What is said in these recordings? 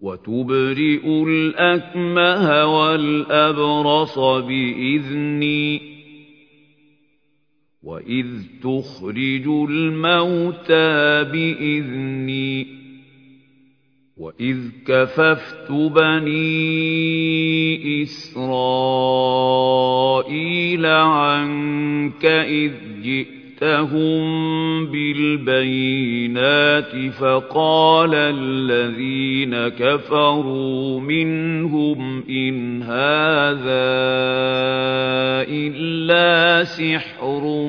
وَتُبْرِئُ الْأَكْمَهَ وَالْأَبْرَصَ بِإِذْنِي وَإِذْ تُخْرِجُ الْمَوْتَىٰ بِإِذْنِي وَإِذْ كَفَفْتُ بَنِي إِسْرَائِيلَ عَنكَ إِذْ جِئْتَ جِئْتَهُم بِالْبَيِّنَاتِ فَقَالَ الَّذِينَ كَفَرُوا مِنْهُمْ إِنْ هَٰذَا إِلَّا سِحْرٌ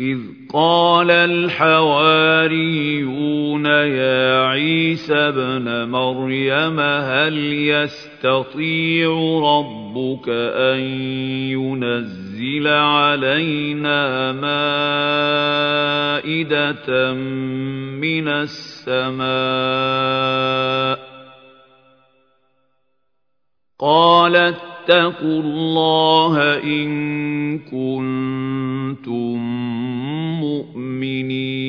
إِذْ قَالَ الْحَوَارِيُّونَ يَا عِيسَى ابْنَ مَرْيَمَ هَلْ يَسْتَطِيعُ رَبُّكَ أَن يُنَزِّلَ عَلَيْنَا مَائِدَةً مِّنَ السَّمَاءِ؟ قَالَ اتَّقُوا اللَّهَ إِن كُنتُم مُّؤْمِنِينَ.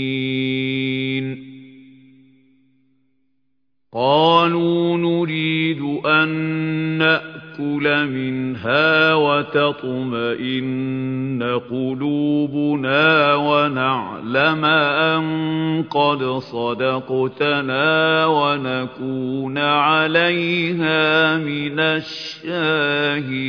أَن نَّأْكُلَ مِنْهَا وَتَطْمَئِنَّ قُلُوبُنَا وَنَعْلَمَ أَن قَدْ صَدَقْتَنَا وَنَكُونَ عَلَيْهَا مِنَ الشَّاهِدِينَ